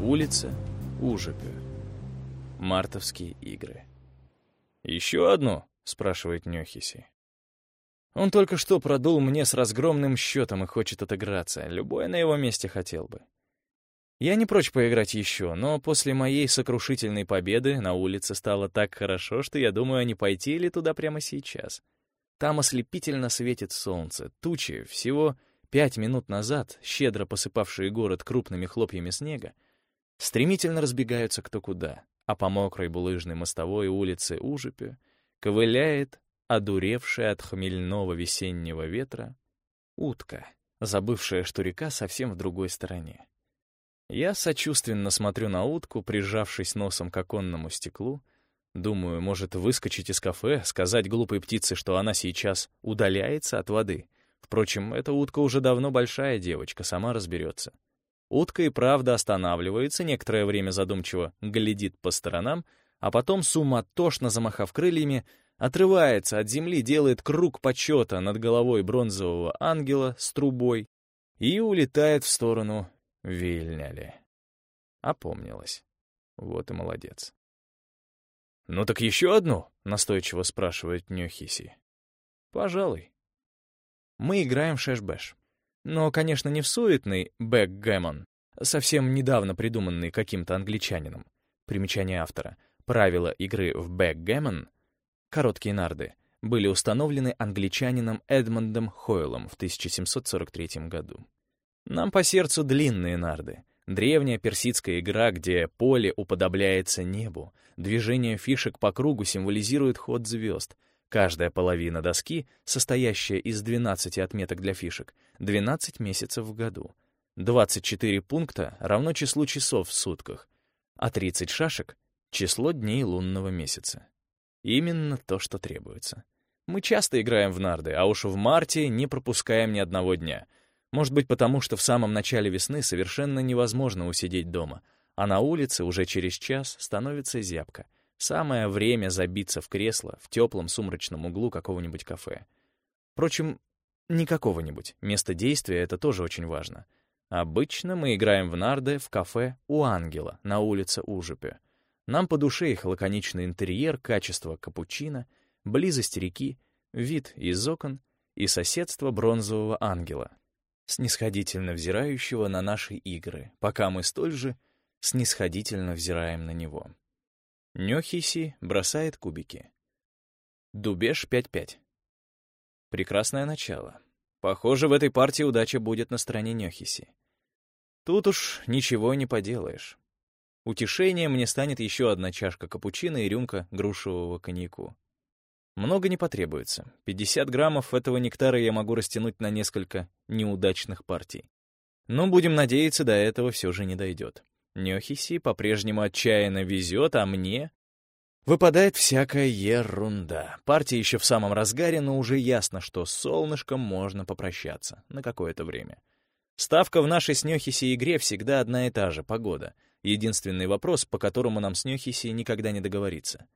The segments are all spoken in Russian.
Улица Ужепе. Мартовские игры. «Еще одну?» — спрашивает Нёхиси. Он только что продул мне с разгромным счетом и хочет отыграться. Любой на его месте хотел бы. Я не прочь поиграть еще, но после моей сокрушительной победы на улице стало так хорошо, что я думаю, а не пойти ли туда прямо сейчас. Там ослепительно светит солнце, тучи, всего пять минут назад, щедро посыпавшие город крупными хлопьями снега, стремительно разбегаются кто куда, а по мокрой булыжной мостовой улице Ужипе ковыляет одуревшая от хмельного весеннего ветра, утка, забывшая, что река совсем в другой стороне. Я сочувственно смотрю на утку, прижавшись носом к оконному стеклу, думаю, может выскочить из кафе, сказать глупой птице, что она сейчас удаляется от воды. Впрочем, эта утка уже давно большая девочка, сама разберется. Утка и правда останавливается, некоторое время задумчиво глядит по сторонам, а потом, суматошно замахав крыльями, отрывается от земли, делает круг почета над головой бронзового ангела с трубой и улетает в сторону Вильняли. Опомнилась. Вот и молодец. «Ну так еще одну?» — настойчиво спрашивает Нюхиси. «Пожалуй». Мы играем в шеш-беш. Но, конечно, не в суетный бэкгаммон, совсем недавно придуманный каким-то англичанином. Примечание автора. Правила игры в бэкгаммон короткие нарды, были установлены англичанином Эдмондом Хойлом в 1743 году. Нам по сердцу длинные нарды. Древняя персидская игра, где поле уподобляется небу, движение фишек по кругу символизирует ход звезд. Каждая половина доски, состоящая из 12 отметок для фишек, 12 месяцев в году. 24 пункта равно числу часов в сутках, а 30 шашек — число дней лунного месяца. Именно то, что требуется. Мы часто играем в нарды, а уж в марте не пропускаем ни одного дня. Может быть, потому что в самом начале весны совершенно невозможно усидеть дома, а на улице уже через час становится зябко. Самое время забиться в кресло в теплом сумрачном углу какого-нибудь кафе. Впрочем, не какого-нибудь. Место действия — это тоже очень важно. Обычно мы играем в нарды в кафе у Ангела на улице Ужипе. Нам по душе их лаконичный интерьер, качество капучино, близость реки, вид из окон и соседство бронзового ангела, снисходительно взирающего на наши игры, пока мы столь же снисходительно взираем на него. Нёхиси бросает кубики. Дубеж 5-5. Прекрасное начало. Похоже, в этой партии удача будет на стороне Нёхиси. Тут уж ничего не поделаешь. Утешением мне станет еще одна чашка капучино и рюмка грушевого коньяку. Много не потребуется. 50 граммов этого нектара я могу растянуть на несколько неудачных партий. Но, будем надеяться, до этого все же не дойдет. Нёхиси по-прежнему отчаянно везет, а мне выпадает всякая ерунда. Партия еще в самом разгаре, но уже ясно, что с солнышком можно попрощаться на какое-то время. Ставка в нашей с Нёхиси игре всегда одна и та же — погода — Единственный вопрос, по которому нам с Нёхиси никогда не договориться.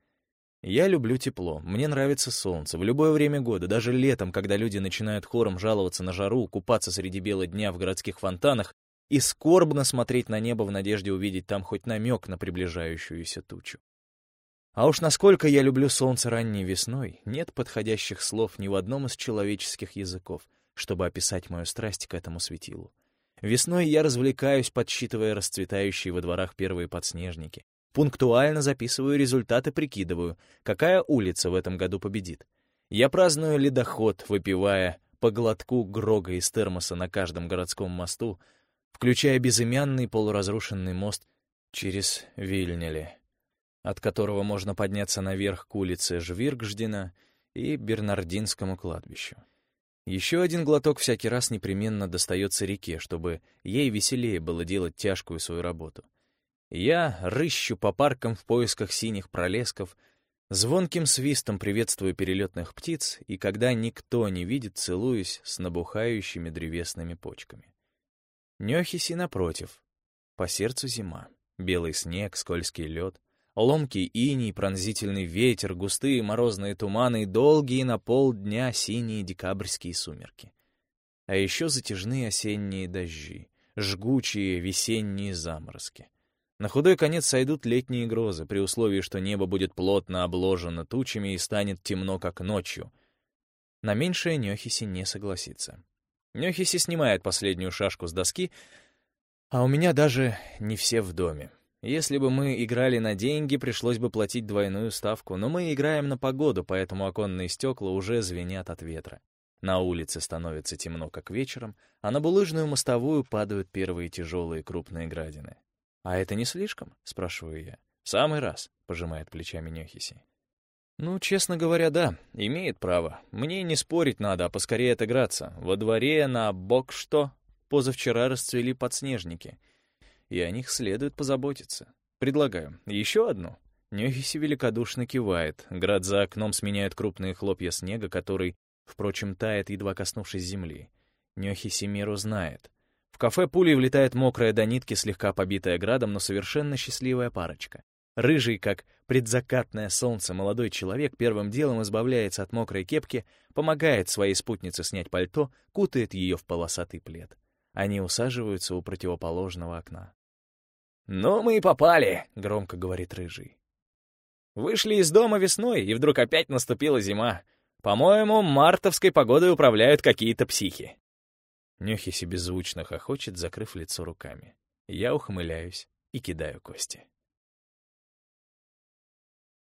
Я люблю тепло, мне нравится солнце, в любое время года, даже летом, когда люди начинают хором жаловаться на жару, купаться среди бела дня в городских фонтанах и скорбно смотреть на небо в надежде увидеть там хоть намек на приближающуюся тучу. А уж насколько я люблю солнце ранней весной, нет подходящих слов ни в одном из человеческих языков, чтобы описать мою страсть к этому светилу. Весной я развлекаюсь, подсчитывая расцветающие во дворах первые подснежники. Пунктуально записываю результаты, прикидываю, какая улица в этом году победит. Я праздную ледоход, выпивая по глотку Грога из термоса на каждом городском мосту, включая безымянный полуразрушенный мост через Вильнеле, от которого можно подняться наверх к улице Жвиргждена и Бернардинскому кладбищу. Еще один глоток всякий раз непременно достается реке, чтобы ей веселее было делать тяжкую свою работу. Я рыщу по паркам в поисках синих пролесков, звонким свистом приветствую перелетных птиц, и когда никто не видит, целуюсь с набухающими древесными почками. Нёхиси напротив. По сердцу зима. Белый снег, скользкий лед — Ломкий иней, пронзительный ветер, густые морозные туманы и долгие на полдня синие декабрьские сумерки. А еще затяжные осенние дожди, жгучие весенние заморозки. На худой конец сойдут летние грозы, при условии, что небо будет плотно обложено тучами и станет темно, как ночью. На меньшее Нёхиси не согласится. Нёхиси снимает последнюю шашку с доски, а у меня даже не все в доме. Если бы мы играли на деньги, пришлось бы платить двойную ставку, но мы играем на погоду, поэтому оконные стекла уже звенят от ветра. На улице становится темно, как вечером, а на булыжную мостовую падают первые тяжелые крупные градины. «А это не слишком?» — спрашиваю я. «Самый раз», — пожимает плечами Нёхиси. «Ну, честно говоря, да, имеет право. Мне не спорить надо, а поскорее отыграться. Во дворе на бок что? Позавчера расцвели подснежники — и о них следует позаботиться. Предлагаю. Еще одну. Нёхиси великодушно кивает. Град за окном сменяет крупные хлопья снега, который, впрочем, тает, едва коснувшись земли. Нёхиси меру знает. В кафе пулей влетает мокрая до нитки, слегка побитая градом, но совершенно счастливая парочка. Рыжий, как предзакатное солнце, молодой человек первым делом избавляется от мокрой кепки, помогает своей спутнице снять пальто, кутает ее в полосатый плед. Они усаживаются у противоположного окна. «Ну, мы и попали», — громко говорит Рыжий. «Вышли из дома весной, и вдруг опять наступила зима. По-моему, мартовской погодой управляют какие-то психи». Нюхиси беззвучно хохочет, закрыв лицо руками. Я ухмыляюсь и кидаю кости.